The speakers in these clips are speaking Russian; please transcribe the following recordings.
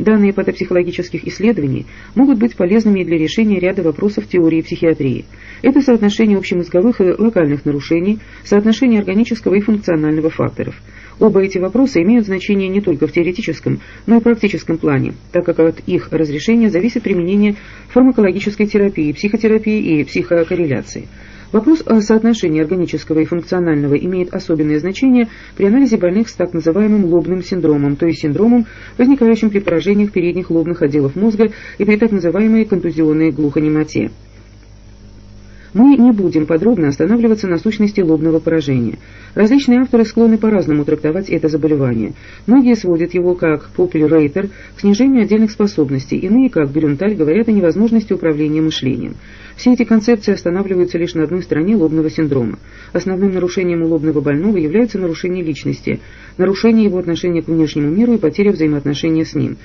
Данные патопсихологических исследований могут быть полезными для решения ряда вопросов теории психиатрии. Это соотношение общемозговых и локальных нарушений, соотношение органического и функционального факторов. Оба эти вопроса имеют значение не только в теоретическом, но и практическом плане, так как от их разрешения зависит применение фармакологической терапии, психотерапии и психокорреляции. Вопрос о соотношении органического и функционального имеет особенное значение при анализе больных с так называемым лобным синдромом, то есть синдромом, возникающим при поражениях передних лобных отделов мозга и при так называемой контузионной глухонемоте. Мы не будем подробно останавливаться на сущности лобного поражения. Различные авторы склонны по-разному трактовать это заболевание. Многие сводят его, как Поппель Рейтер, к снижению отдельных способностей, иные, как Брюнталь, говорят о невозможности управления мышлением. Все эти концепции останавливаются лишь на одной стороне лобного синдрома. Основным нарушением у лобного больного является нарушение личности, нарушение его отношения к внешнему миру и потеря взаимоотношения с ним.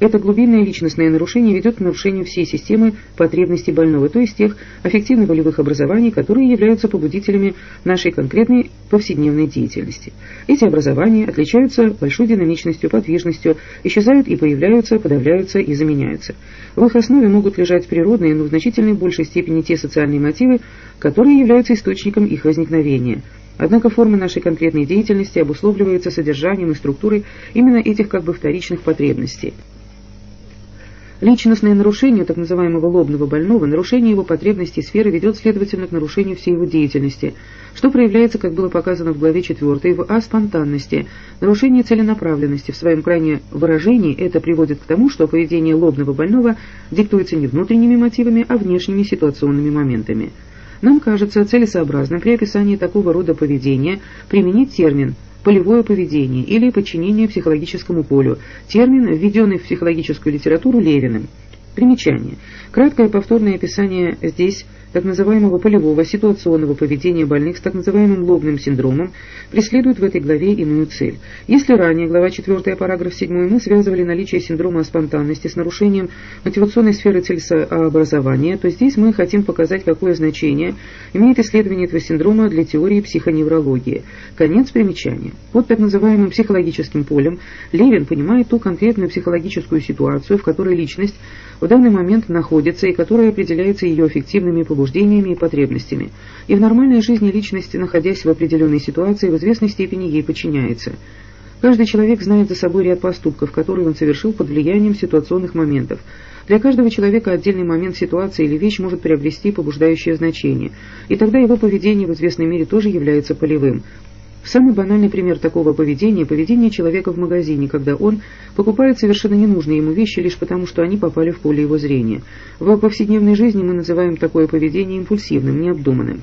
Это глубинное личностное нарушение ведет к нарушению всей системы потребностей больного, то есть тех аффективно-волевых образований, которые являются побудителями нашей конкретной повседневной деятельности. Эти образования отличаются большой динамичностью, подвижностью, исчезают и появляются, подавляются и заменяются. В их основе могут лежать природные, но в значительной большей степени те социальные мотивы, которые являются источником их возникновения. Однако форма нашей конкретной деятельности обусловливается содержанием и структурой именно этих как бы вторичных потребностей. Личностное нарушение так называемого лобного больного, нарушение его потребностей сферы ведет, следовательно, к нарушению всей его деятельности, что проявляется, как было показано в главе 4, в аспонтанности, нарушение целенаправленности. В своем крайне выражении это приводит к тому, что поведение лобного больного диктуется не внутренними мотивами, а внешними ситуационными моментами. Нам кажется целесообразным при описании такого рода поведения применить термин полевое поведение или подчинение психологическому полю, термин, введенный в психологическую литературу Левиным. Примечание. Краткое повторное описание здесь так называемого полевого ситуационного поведения больных с так называемым лобным синдромом преследует в этой главе иную цель. Если ранее, глава 4, параграф 7, мы связывали наличие синдрома спонтанности с нарушением мотивационной сферы целесообразования, то здесь мы хотим показать, какое значение имеет исследование этого синдрома для теории психоневрологии. Конец примечания. Под так называемым психологическим полем Левин понимает ту конкретную психологическую ситуацию, в которой личность в данный момент находится и которая определяется ее эффективными побуждениями и потребностями. И в нормальной жизни личность, находясь в определенной ситуации, в известной степени ей подчиняется. Каждый человек знает за собой ряд поступков, которые он совершил под влиянием ситуационных моментов. Для каждого человека отдельный момент ситуации или вещь может приобрести побуждающее значение, и тогда его поведение в известной мере тоже является полевым. Самый банальный пример такого поведения – поведение человека в магазине, когда он покупает совершенно ненужные ему вещи лишь потому, что они попали в поле его зрения. В повседневной жизни мы называем такое поведение импульсивным, необдуманным.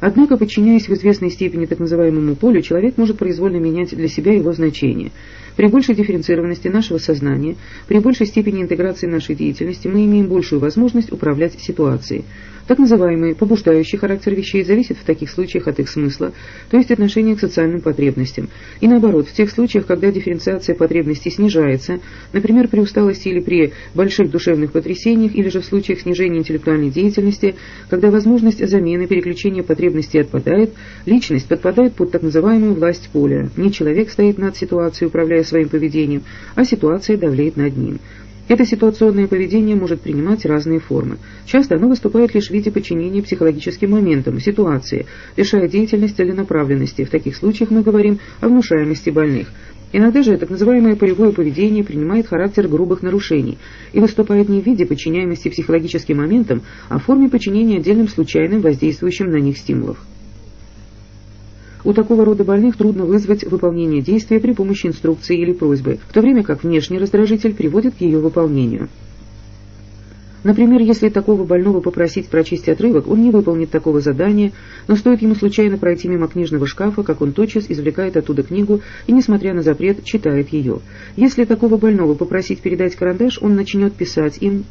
Однако, подчиняясь в известной степени так называемому полю, человек может произвольно менять для себя его значение. При большей дифференцированности нашего сознания, при большей степени интеграции нашей деятельности мы имеем большую возможность управлять ситуацией. Так называемый побуждающий характер вещей зависит в таких случаях от их смысла, то есть отношения к социальным потребностям. И наоборот, в тех случаях, когда дифференциация потребностей снижается, например, при усталости или при больших душевных потрясениях, или же в случаях снижения интеллектуальной деятельности, когда возможность замены переключения потребностей отпадает, личность подпадает под так называемую власть поля. Не человек стоит над ситуацией, управляя своим поведением, а ситуация давлеет над ним. Это ситуационное поведение может принимать разные формы. Часто оно выступает лишь в виде подчинения психологическим моментам, ситуации, лишая деятельность целенаправленности. В таких случаях мы говорим о внушаемости больных. Иногда же так называемое полевое поведение принимает характер грубых нарушений и выступает не в виде подчиняемости психологическим моментам, а в форме подчинения отдельным случайным воздействующим на них стимулов. У такого рода больных трудно вызвать выполнение действия при помощи инструкции или просьбы, в то время как внешний раздражитель приводит к ее выполнению. Например, если такого больного попросить прочесть отрывок, он не выполнит такого задания, но стоит ему случайно пройти мимо книжного шкафа, как он тотчас извлекает оттуда книгу и, несмотря на запрет, читает ее. Если такого больного попросить передать карандаш, он начнет писать им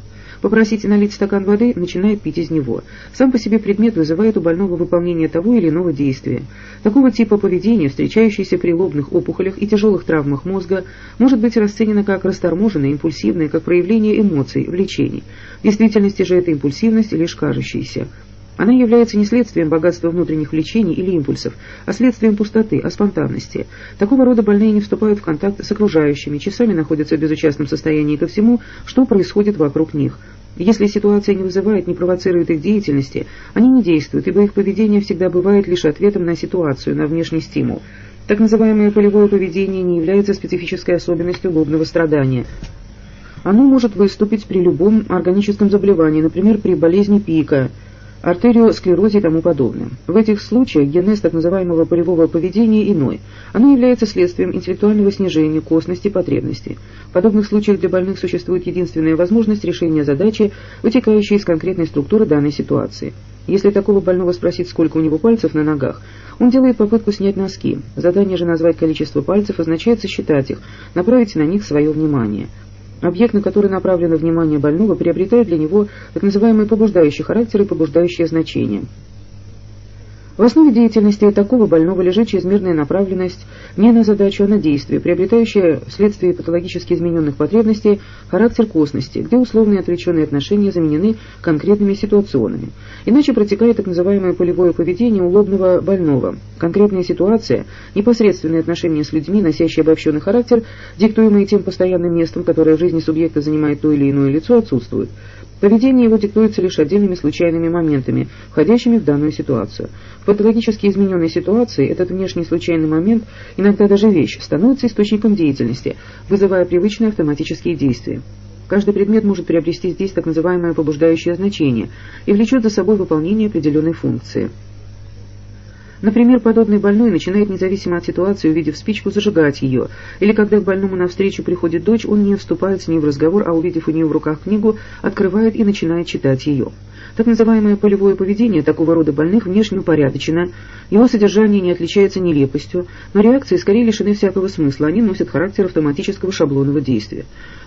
Попросить налить стакан воды, начинает пить из него. Сам по себе предмет вызывает у больного выполнение того или иного действия. Такого типа поведения, встречающееся при лобных опухолях и тяжелых травмах мозга, может быть расценено как расторможенное, импульсивное, как проявление эмоций, влечений. В действительности же эта импульсивность лишь кажущаяся. Она является не следствием богатства внутренних влечений или импульсов, а следствием пустоты, а спонтанности. Такого рода больные не вступают в контакт с окружающими, часами находятся в безучастном состоянии ко всему, что происходит вокруг них. Если ситуация не вызывает, не провоцирует их деятельности, они не действуют, ибо их поведение всегда бывает лишь ответом на ситуацию, на внешний стимул. Так называемое полевое поведение не является специфической особенностью лобного страдания. Оно может выступить при любом органическом заболевании, например, при болезни пика – артериосклерозе и тому подобное. В этих случаях генез так называемого полевого поведения иной. Оно является следствием интеллектуального снижения костности потребностей. В подобных случаях для больных существует единственная возможность решения задачи, вытекающей из конкретной структуры данной ситуации. Если такого больного спросить, сколько у него пальцев на ногах, он делает попытку снять носки. Задание же назвать количество пальцев означает сосчитать их, направить на них свое внимание – Объект, на который направлено внимание больного, приобретает для него так называемый побуждающий характер и побуждающее значение. В основе деятельности такого больного лежит чрезмерная направленность не на задачу, а на действие, приобретающая вследствие патологически измененных потребностей характер косности, где условные отвлеченные отношения заменены конкретными ситуационными. Иначе протекает так называемое полевое поведение у лобного больного. Конкретная ситуация, непосредственные отношения с людьми, носящие обобщенный характер, диктуемые тем постоянным местом, которое в жизни субъекта занимает то или иное лицо, отсутствуют. Поведение его диктуется лишь отдельными случайными моментами, входящими в данную ситуацию. В патологически измененной ситуации этот внешний случайный момент, иногда даже вещь, становится источником деятельности, вызывая привычные автоматические действия. Каждый предмет может приобрести здесь так называемое побуждающее значение и влечет за собой выполнение определенной функции. Например, подобный больной начинает независимо от ситуации, увидев спичку, зажигать ее, или когда к больному навстречу приходит дочь, он не вступает с ней в разговор, а увидев у нее в руках книгу, открывает и начинает читать ее. Так называемое полевое поведение такого рода больных внешне упорядочено, его содержание не отличается нелепостью, но реакции скорее лишены всякого смысла, они носят характер автоматического шаблонного действия.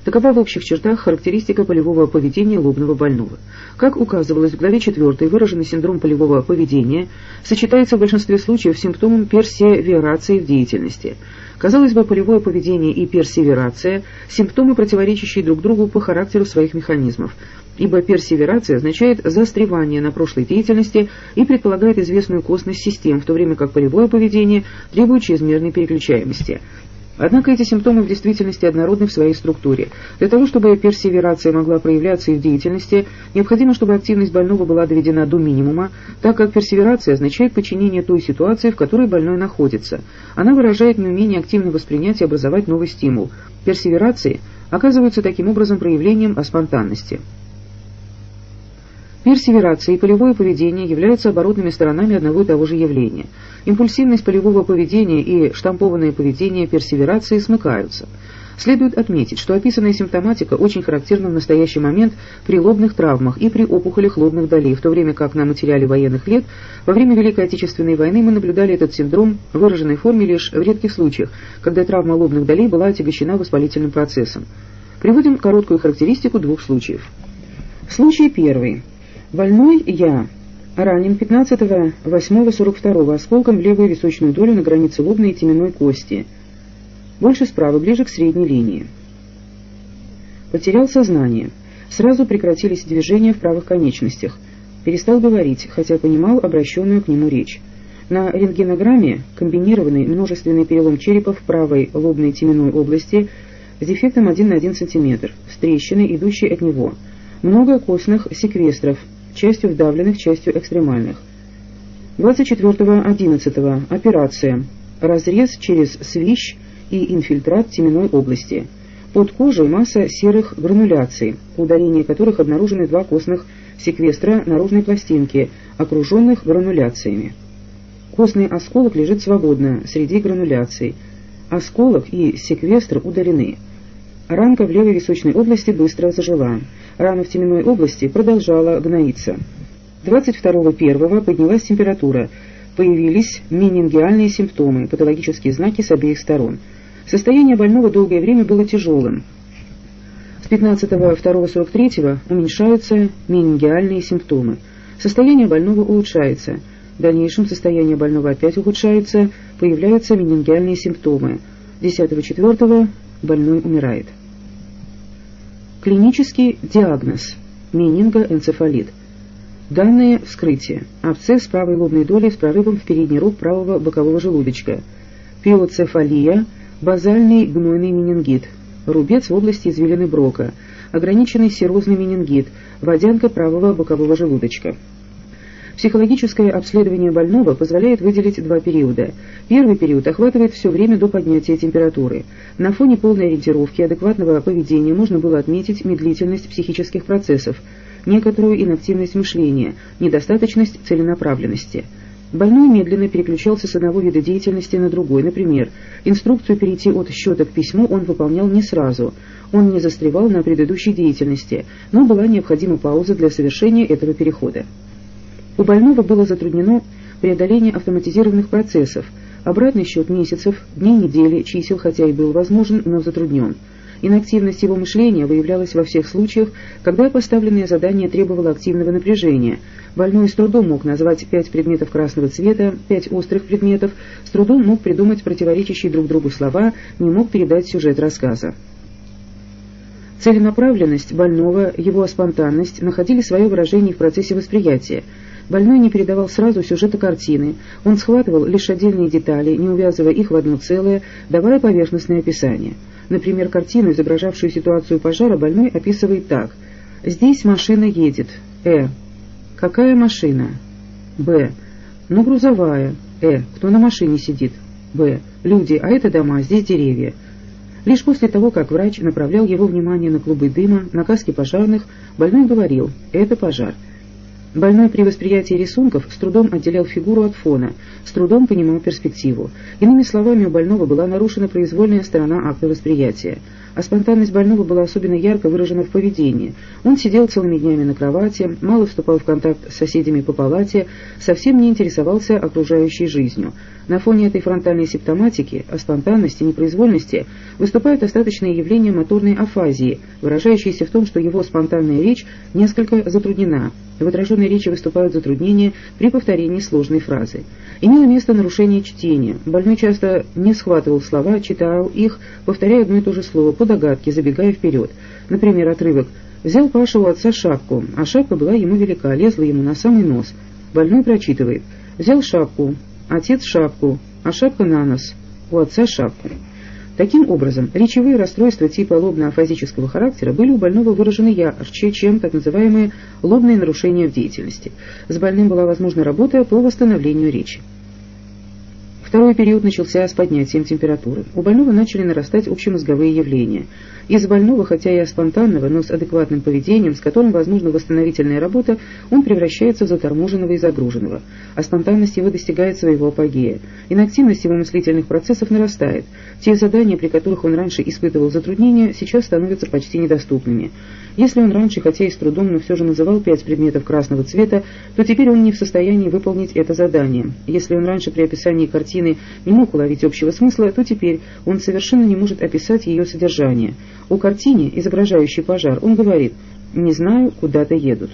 Такова в общих чертах характеристика полевого поведения лобного больного. Как указывалось в главе 4, выраженный синдром полевого поведения сочетается в большинстве случаев с симптомом персеверации в деятельности – Казалось бы, полевое поведение и персеверация – симптомы, противоречащие друг другу по характеру своих механизмов, ибо персеверация означает застревание на прошлой деятельности и предполагает известную костность систем, в то время как полевое поведение требует чрезмерной переключаемости. Однако эти симптомы в действительности однородны в своей структуре. Для того, чтобы персеверация могла проявляться и в деятельности, необходимо, чтобы активность больного была доведена до минимума, так как персеверация означает подчинение той ситуации, в которой больной находится. Она выражает неумение активно воспринять и образовать новый стимул. Персеверации оказываются таким образом проявлением спонтанности. Персеверация и полевое поведение являются оборотными сторонами одного и того же явления. Импульсивность полевого поведения и штампованное поведение персеверации смыкаются. Следует отметить, что описанная симптоматика очень характерна в настоящий момент при лобных травмах и при опухолях лобных долей, в то время как на материале военных лет во время Великой Отечественной войны мы наблюдали этот синдром в выраженной форме лишь в редких случаях, когда травма лобных долей была отягощена воспалительным процессом. Приводим короткую характеристику двух случаев. Случай первый. Больной я. Ранен 15.08.42 осколком в левую височную долю на границе лобной и теменной кости. Больше справа, ближе к средней линии. Потерял сознание. Сразу прекратились движения в правых конечностях. Перестал говорить, хотя понимал обращенную к нему речь. На рентгенограмме комбинированный множественный перелом черепа в правой лобной теменной области с дефектом 1 на 1 см, с трещиной, идущей от него. Много костных секвестров, частью вдавленных, частью экстремальных. 24.11. Операция. Разрез через свищ и инфильтрат теменной области. Под кожей масса серых грануляций, по которых обнаружены два костных секвестра наружной пластинки, окруженных грануляциями. Костный осколок лежит свободно среди грануляций. Осколок и секвестр удалены. Ранка в левой височной области быстро зажила. Рана в теменной области продолжала гноиться. 22.01 поднялась температура. Появились менингиальные симптомы, патологические знаки с обеих сторон. Состояние больного долгое время было тяжелым. С 15.02.43 уменьшаются менингиальные симптомы. Состояние больного улучшается. В дальнейшем состояние больного опять ухудшается, появляются менингиальные симптомы. 10.04 больной умирает. Клинический диагноз – менингоэнцефалит. Данные вскрытия. Абсцесс правой лобной доли с прорывом в передний рог правого бокового желудочка. Пиоцефалия, базальный гнойный менингит, рубец в области извилины Брока, ограниченный серозный менингит, водянка правого бокового желудочка. Психологическое обследование больного позволяет выделить два периода. Первый период охватывает все время до поднятия температуры. На фоне полной ориентировки адекватного поведения можно было отметить медлительность психических процессов, некоторую инактивность мышления, недостаточность целенаправленности. Больной медленно переключался с одного вида деятельности на другой. Например, инструкцию перейти от счета к письму он выполнял не сразу. Он не застревал на предыдущей деятельности, но была необходима пауза для совершения этого перехода. У больного было затруднено преодоление автоматизированных процессов, обратный счет месяцев, дней недели, чисел, хотя и был возможен, но затруднен. Инактивность его мышления выявлялась во всех случаях, когда поставленное задание требовало активного напряжения. Больной с трудом мог назвать пять предметов красного цвета, пять острых предметов, с трудом мог придумать противоречащие друг другу слова, не мог передать сюжет рассказа. Целенаправленность больного, его спонтанность находили свое выражение в процессе восприятия. Больной не передавал сразу сюжета картины, он схватывал лишь отдельные детали, не увязывая их в одно целое, давая поверхностное описание. Например, картину, изображавшую ситуацию пожара, больной описывает так. «Здесь машина едет. Э. Какая машина? Б. Ну, грузовая. Э. Кто на машине сидит? Б. Люди, а это дома, здесь деревья». Лишь после того, как врач направлял его внимание на клубы дыма, на каски пожарных, больной говорил «это пожар». Больной при восприятии рисунков с трудом отделял фигуру от фона, с трудом понимал перспективу. Иными словами, у больного была нарушена произвольная сторона акта восприятия а спонтанность больного была особенно ярко выражена в поведении. Он сидел целыми днями на кровати, мало вступал в контакт с соседями по палате, совсем не интересовался окружающей жизнью. На фоне этой фронтальной симптоматики, о спонтанности, непроизвольности, выступает остаточное явление моторной афазии, выражающееся в том, что его спонтанная речь несколько затруднена. В отраженной речи выступают затруднения при повторении сложной фразы. Имело место нарушение чтения. Больной часто не схватывал слова, читал их, повторяя одно и то же слово, догадке, забегая вперед. Например, отрывок «Взял Паша у отца шапку, а шапка была ему велика, лезла ему на самый нос». Больной прочитывает «Взял шапку, отец шапку, а шапка на нос, у отца шапку». Таким образом, речевые расстройства типа лобно-афазического характера были у больного выражены ярче, чем так называемые лобные нарушения в деятельности. С больным была возможна работа по восстановлению речи. Второй период начался с поднятием температуры. У больного начали нарастать общемозговые явления. Из больного, хотя и спонтанного, но с адекватным поведением, с которым возможна восстановительная работа, он превращается в заторможенного и загруженного, а спонтанность его достигает своего апогея. Инактивность его мыслительных процессов нарастает. Те задания, при которых он раньше испытывал затруднения, сейчас становятся почти недоступными. Если он раньше, хотя и с трудом, но все же называл пять предметов красного цвета, то теперь он не в состоянии выполнить это задание. Если он раньше при описании картины не мог уловить общего смысла, то теперь он совершенно не может описать ее содержание. У картине, изображающей пожар, он говорит «не знаю, куда-то едут».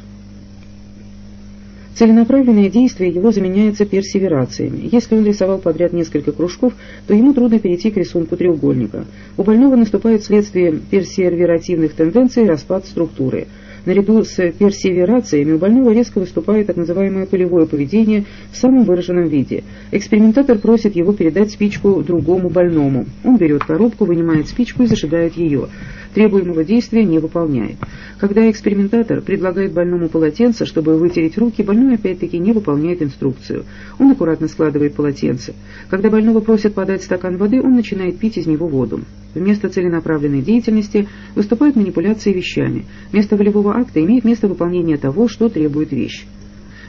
Целенаправленное действие его заменяется персеверациями. Если он рисовал подряд несколько кружков, то ему трудно перейти к рисунку треугольника. У больного наступает вследствие персеверативных тенденций распад структуры. Наряду с персеверациями у больного резко выступает так называемое полевое поведение в самом выраженном виде. Экспериментатор просит его передать спичку другому больному. Он берет коробку, вынимает спичку и зажигает ее требуемого действия не выполняет. Когда экспериментатор предлагает больному полотенце, чтобы вытереть руки, больной опять-таки не выполняет инструкцию. Он аккуратно складывает полотенце. Когда больного просят подать стакан воды, он начинает пить из него воду. Вместо целенаправленной деятельности выступают манипуляции вещами. Вместо волевого акта имеет место выполнение того, что требует вещь.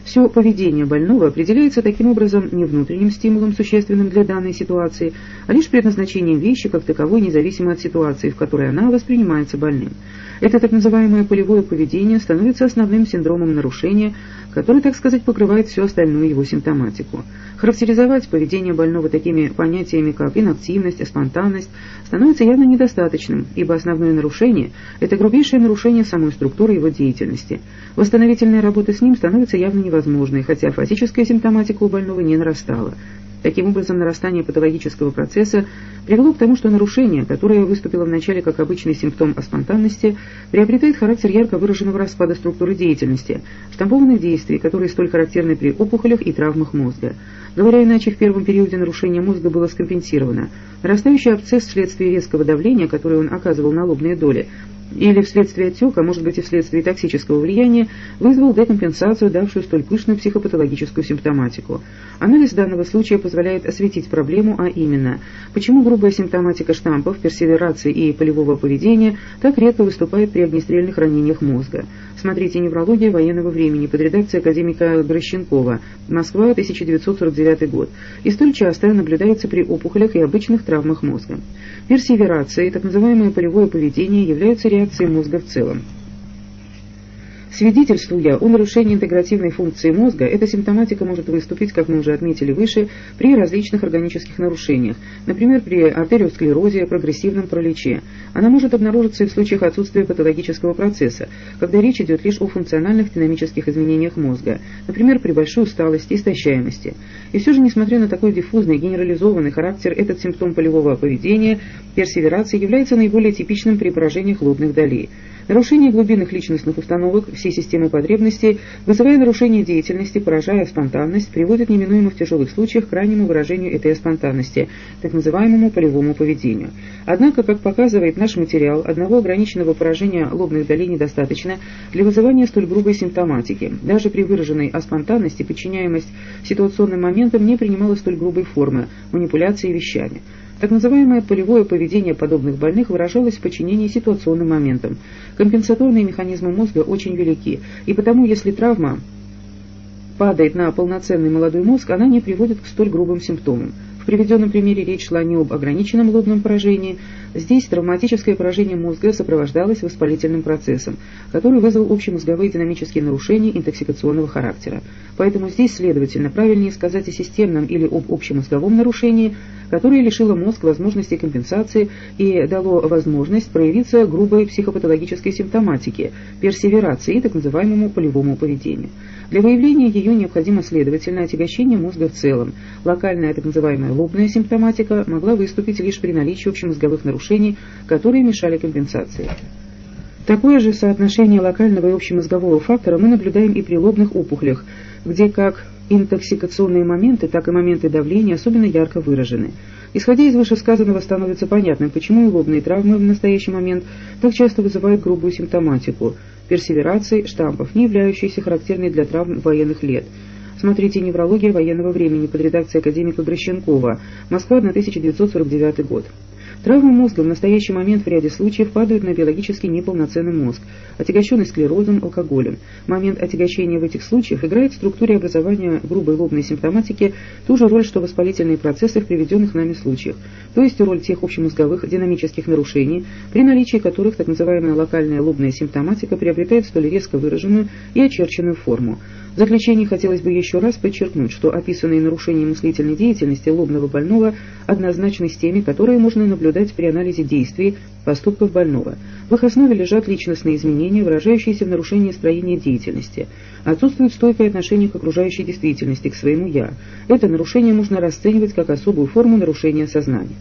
Все поведение больного определяется таким образом не внутренним стимулом, существенным для данной ситуации, а лишь предназначением вещи как таковой, независимо от ситуации, в которой она воспринимается больным. Это так называемое полевое поведение становится основным синдромом нарушения, который, так сказать, покрывает всю остальную его симптоматику. Характеризовать поведение больного такими понятиями, как инактивность, спонтанность, становится явно недостаточным, ибо основное нарушение – это грубейшее нарушение самой структуры его деятельности. Восстановительная работа с ним становится явно невозможной, хотя фазическая симптоматика у больного не нарастала. Таким образом, нарастание патологического процесса привело к тому, что нарушение, которое выступило вначале как обычный симптом аспонтанности, приобретает характер ярко выраженного распада структуры деятельности, штампованных действий, которые столь характерны при опухолях и травмах мозга. Говоря иначе, в первом периоде нарушение мозга было скомпенсировано. Нарастающий абсцесс вследствие резкого давления, которое он оказывал на лобные доли, или вследствие отека, может быть и вследствие токсического влияния, вызвал декомпенсацию, давшую столь пышную психопатологическую симптоматику. Анализ данного случая позволяет осветить проблему, а именно, почему грубая симптоматика штампов, персеверации и полевого поведения так редко выступает при огнестрельных ранениях мозга. Смотрите «Неврология военного времени» под редакцией академика Грощенкова, Москва, 1949 год, и столь часто наблюдается при опухолях и обычных травмах мозга. Персеверация и так называемое полевое поведение являются реакцией мозга в целом. Свидетельствуя о нарушении интегративной функции мозга, эта симптоматика может выступить, как мы уже отметили выше, при различных органических нарушениях, например, при артериосклерозе, прогрессивном параличе. Она может обнаружиться и в случаях отсутствия патологического процесса, когда речь идет лишь о функциональных динамических изменениях мозга, например, при большой усталости, истощаемости. И все же, несмотря на такой диффузный, генерализованный характер, этот симптом полевого поведения, персеверации, является наиболее типичным при поражениях лобных долей. Нарушение глубинных личностных установок всей системы потребностей, вызывая нарушение деятельности, поражая спонтанность, приводит неминуемо в тяжелых случаях к крайнему выражению этой спонтанности, так называемому полевому поведению. Однако, как показывает наш материал, одного ограниченного поражения лобных долей недостаточно для вызывания столь грубой симптоматики. Даже при выраженной аспонтанности подчиняемость ситуационным моментам не принимала столь грубой формы – манипуляции вещами. Так называемое полевое поведение подобных больных выражалось в подчинении ситуационным моментам. Компенсаторные механизмы мозга очень велики, и потому, если травма падает на полноценный молодой мозг, она не приводит к столь грубым симптомам. В приведенном примере речь шла не об ограниченном лобном поражении. Здесь травматическое поражение мозга сопровождалось воспалительным процессом, который вызвал общемозговые динамические нарушения интоксикационного характера. Поэтому здесь, следовательно, правильнее сказать о системном или об общемозговом нарушении, которое лишило мозг возможности компенсации и дало возможность проявиться грубой психопатологической симптоматике, персеверации и так называемому полевому поведению. Для выявления ее необходимо, следовательно, отягощение мозга в целом. Локальная так называемая лобная симптоматика могла выступить лишь при наличии общемозговых нарушений, которые мешали компенсации. Такое же соотношение локального и общемозгового фактора мы наблюдаем и при лобных опухолях, где как интоксикационные моменты, так и моменты давления особенно ярко выражены. Исходя из вышесказанного, становится понятным, почему и лобные травмы в настоящий момент так часто вызывают грубую симптоматику – персеверации штампов, не являющиеся характерной для травм военных лет. Смотрите «Неврология военного времени» под редакцией академика Грощенкова, Москва, 1949 год. Травмы мозга в настоящий момент в ряде случаев падают на биологически неполноценный мозг, отягощенный склерозом, алкоголем. Момент отягощения в этих случаях играет в структуре образования грубой лобной симптоматики ту же роль, что воспалительные процессы в приведенных нами случаях, то есть роль тех общемозговых динамических нарушений, при наличии которых так называемая локальная лобная симптоматика приобретает столь резко выраженную и очерченную форму. В заключение хотелось бы еще раз подчеркнуть, что описанные нарушения мыслительной деятельности лобного больного однозначны с теми, которые можно наблюдать при анализе действий, поступков больного. В их основе лежат личностные изменения, выражающиеся в нарушении строения деятельности. Отсутствует стойкое отношение к окружающей действительности, к своему «я». Это нарушение можно расценивать как особую форму нарушения сознания.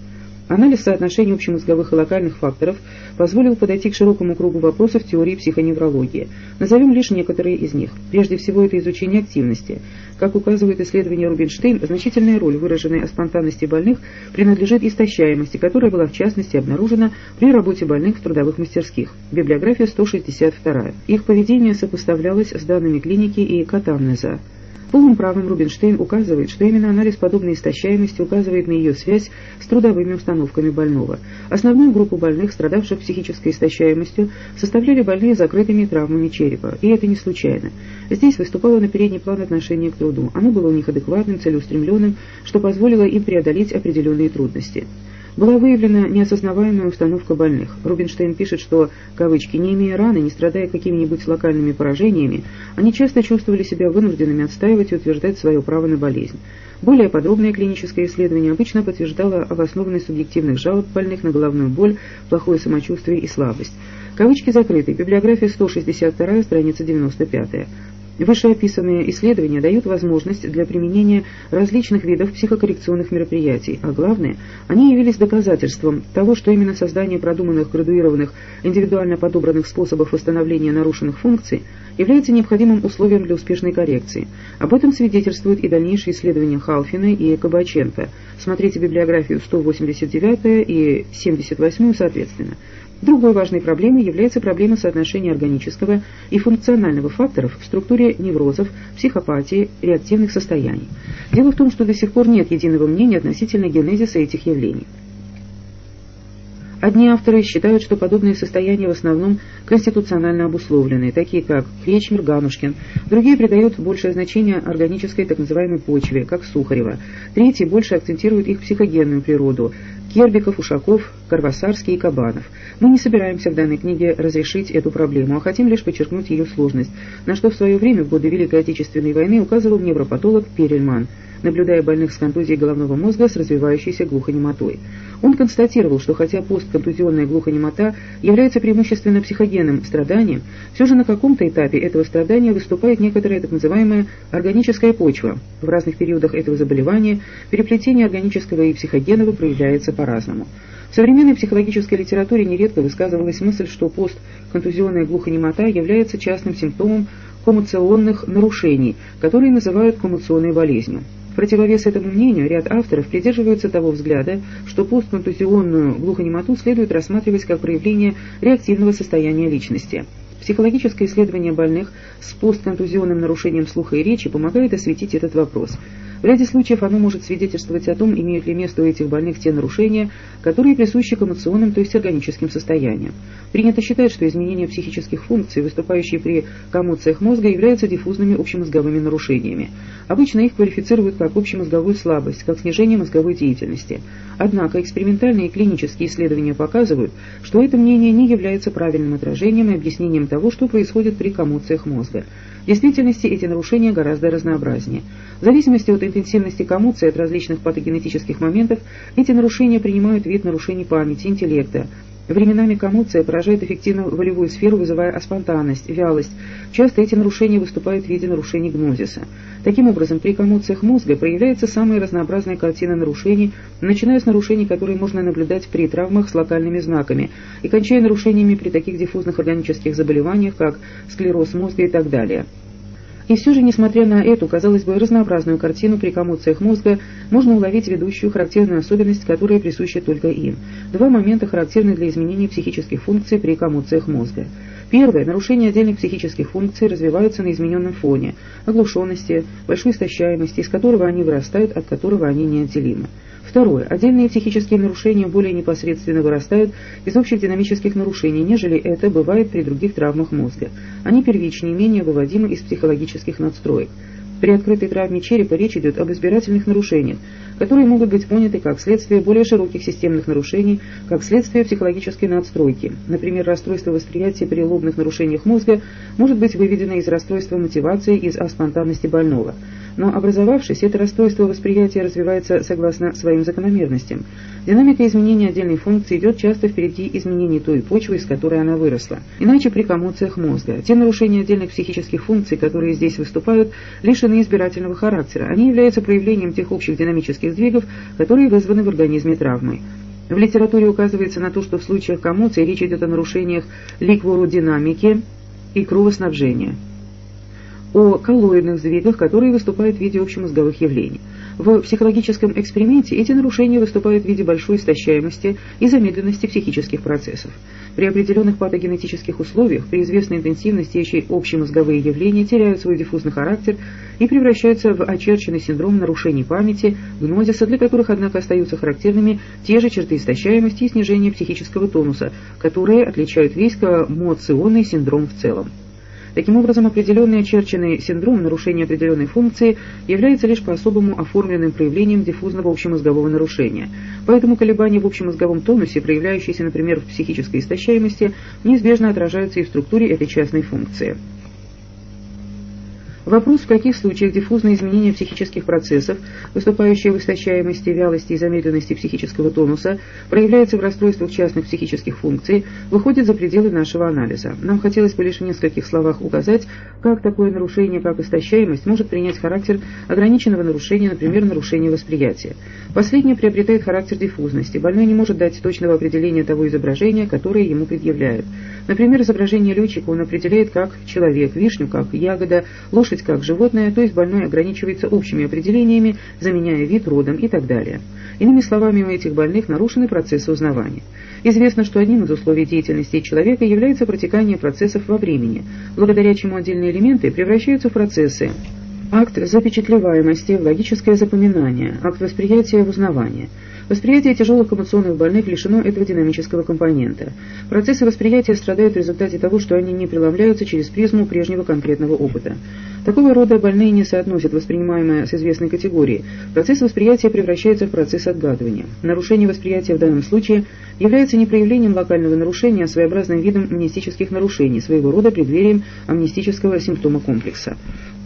Анализ соотношения общемозговых и локальных факторов позволил подойти к широкому кругу вопросов теории психоневрологии. Назовем лишь некоторые из них. Прежде всего, это изучение активности. Как указывает исследование Рубинштейн, значительная роль выраженной о спонтанности больных принадлежит истощаемости, которая была в частности обнаружена при работе больных в трудовых мастерских. Библиография 162. Их поведение сопоставлялось с данными клиники и Катамнеза. Полным правом Рубинштейн указывает, что именно анализ подобной истощаемости указывает на ее связь с трудовыми установками больного. Основную группу больных, страдавших психической истощаемостью, составляли больные закрытыми травмами черепа. И это не случайно. Здесь выступало на передний план отношение к труду. Оно было у них адекватным, целеустремленным, что позволило им преодолеть определенные трудности была выявлена неосознаваемая установка больных. Рубинштейн пишет, что, кавычки, не имея раны, не страдая какими-нибудь локальными поражениями, они часто чувствовали себя вынужденными отстаивать и утверждать свое право на болезнь. Более подробное клиническое исследование обычно подтверждало обоснованность субъективных жалоб больных на головную боль, плохое самочувствие и слабость. Кавычки закрыты. Библиография 162, страница 95. Вышеописанные исследования дают возможность для применения различных видов психокоррекционных мероприятий, а главное, они явились доказательством того, что именно создание продуманных, градуированных, индивидуально подобранных способов восстановления нарушенных функций является необходимым условием для успешной коррекции. Об этом свидетельствуют и дальнейшие исследования Халфина и Кабаченко. Смотрите библиографию 189 и 78 соответственно. Другой важной проблемой является проблема соотношения органического и функционального факторов в структуре неврозов, психопатии, реактивных состояний. Дело в том, что до сих пор нет единого мнения относительно генезиса этих явлений. Одни авторы считают, что подобные состояния в основном конституционально обусловлены, такие как Кречмер, Ганушкин. Другие придают большее значение органической так называемой почве, как Сухарева. Третьи больше акцентируют их психогенную природу, Кербиков, Ушаков, Карвасарский и Кабанов. Мы не собираемся в данной книге разрешить эту проблему, а хотим лишь подчеркнуть ее сложность, на что в свое время в годы Великой Отечественной войны указывал невропатолог Перельман – наблюдая больных с контузией головного мозга с развивающейся глухонемотой. Он констатировал, что хотя постконтузионная глухонемота является преимущественно психогенным страданием, все же на каком-то этапе этого страдания выступает некоторая так называемая органическая почва. В разных периодах этого заболевания переплетение органического и психогенного проявляется по-разному. В современной психологической литературе нередко высказывалась мысль, что постконтузионная глухонемота является частным симптомом коммуционных нарушений, которые называют коммуционной болезнью. В противовес этому мнению ряд авторов придерживаются того взгляда, что постконтузионную глухонемоту следует рассматривать как проявление реактивного состояния личности. Психологическое исследование больных с постконтузионным нарушением слуха и речи помогает осветить этот вопрос – в ряде случаев оно может свидетельствовать о том, имеют ли место у этих больных те нарушения, которые присущи к эмоционным, то есть органическим состояниям. Принято считать, что изменения психических функций, выступающие при коммуциях мозга, являются диффузными общемозговыми нарушениями. Обычно их квалифицируют как общемозговую слабость, как снижение мозговой деятельности. Однако экспериментальные и клинические исследования показывают, что это мнение не является правильным отражением и объяснением того, что происходит при коммуциях мозга. В действительности эти нарушения гораздо разнообразнее. В зависимости от интенсивности коммуции от различных патогенетических моментов, эти нарушения принимают вид нарушений памяти, интеллекта, Временами коммуция поражает эффективно волевую сферу, вызывая аспонтанность, вялость. Часто эти нарушения выступают в виде нарушений гнозиса. Таким образом, при коммуциях мозга проявляется самая разнообразная картина нарушений, начиная с нарушений, которые можно наблюдать при травмах с локальными знаками, и кончая нарушениями при таких диффузных органических заболеваниях, как склероз мозга и так далее. И все же, несмотря на эту, казалось бы, разнообразную картину при коммуциях мозга, можно уловить ведущую характерную особенность, которая присуща только им. Два момента характерны для изменения психических функций при коммуциях мозга. Первое. Нарушения отдельных психических функций развиваются на измененном фоне, оглушенности, большой истощаемости, из которого они вырастают, от которого они неотделимы. Второе. Отдельные психические нарушения более непосредственно вырастают из общих динамических нарушений, нежели это бывает при других травмах мозга. Они первичнее, менее выводимы из психологических надстроек. При открытой травме черепа речь идет об избирательных нарушениях, которые могут быть поняты как следствие более широких системных нарушений, как следствие психологической надстройки. Например, расстройство восприятия при лобных нарушениях мозга может быть выведено из расстройства мотивации из аспонтанности больного но образовавшись, это расстройство восприятия развивается согласно своим закономерностям. Динамика изменения отдельной функции идет часто впереди изменений той почвы, из которой она выросла. Иначе при коммуциях мозга. Те нарушения отдельных психических функций, которые здесь выступают, лишены избирательного характера. Они являются проявлением тех общих динамических сдвигов, которые вызваны в организме травмой. В литературе указывается на то, что в случаях коммуции речь идет о нарушениях ликвородинамики и кровоснабжения о коллоидных сдвигах, которые выступают в виде общемозговых явлений. В психологическом эксперименте эти нарушения выступают в виде большой истощаемости и замедленности психических процессов. При определенных патогенетических условиях, при известной интенсивности эти общемозговые явления теряют свой диффузный характер и превращаются в очерченный синдром нарушений памяти, гнозиса, для которых, однако, остаются характерными те же черты истощаемости и снижения психического тонуса, которые отличают весь коммоционный синдром в целом. Таким образом, определенный очерченный синдром нарушения определенной функции является лишь по-особому оформленным проявлением диффузного общемозгового нарушения. Поэтому колебания в общемозговом тонусе, проявляющиеся, например, в психической истощаемости, неизбежно отражаются и в структуре этой частной функции. Вопрос, в каких случаях диффузные изменения психических процессов, выступающие в истощаемости, вялости и замедленности психического тонуса, проявляются в расстройствах частных психических функций, выходит за пределы нашего анализа. Нам хотелось бы лишь в нескольких словах указать, как такое нарушение, как истощаемость, может принять характер ограниченного нарушения, например, нарушения восприятия. Последнее приобретает характер диффузности. Больной не может дать точного определения того изображения, которое ему предъявляют. Например, изображение летчика он определяет как человек, вишню как ягода, лошадь как животное, то есть больной ограничивается общими определениями, заменяя вид, родом и так далее. Иными словами, у этих больных нарушены процессы узнавания. Известно, что одним из условий деятельности человека является протекание процессов во времени, благодаря чему отдельные элементы превращаются в процессы. Акт запечатлеваемости, логическое запоминание, акт восприятия в узнавание – Восприятие тяжелых эмоционных больных лишено этого динамического компонента. Процессы восприятия страдают в результате того, что они не преломляются через призму прежнего конкретного опыта. Такого рода больные не соотносят воспринимаемое с известной категорией. Процесс восприятия превращается в процесс отгадывания. Нарушение восприятия в данном случае является не проявлением локального нарушения, а своеобразным видом амнистических нарушений, своего рода преддверием амнистического симптома комплекса.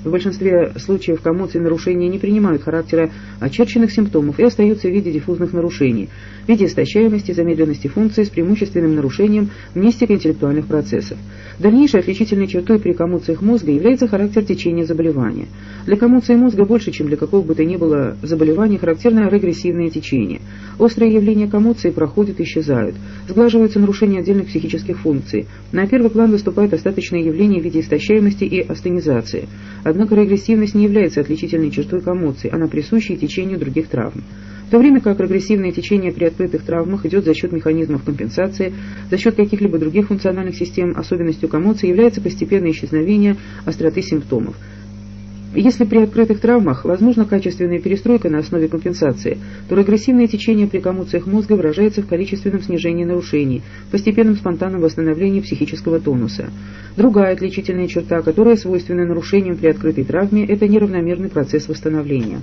В большинстве случаев коммуции нарушения не принимают характера очерченных симптомов и остаются в виде диффузных нарушений, в виде истощаемости, замедленности функций с преимущественным нарушением мнестико-интеллектуальных процессов. Дальнейшей отличительной чертой при коммуциях мозга является характер течения заболевания. Для коммуции мозга больше, чем для какого бы то ни было заболевания, характерно регрессивное течение. Острые явления коммуции проходят и исчезают. Сглаживаются нарушения отдельных психических функций. На первый план выступают остаточные явления в виде истощаемости и астенизации. Однако регрессивность не является отличительной чертой коммуции, она присуща и течению других травм. В то время как прогрессивное течение при открытых травмах идет за счет механизмов компенсации, за счет каких-либо других функциональных систем, особенностью коммуции является постепенное исчезновение остроты симптомов. Если при открытых травмах возможна качественная перестройка на основе компенсации, то регрессивное течение при коммуциях мозга выражается в количественном снижении нарушений, постепенном спонтанном восстановлении психического тонуса. Другая отличительная черта, которая свойственна нарушениям при открытой травме, это неравномерный процесс восстановления.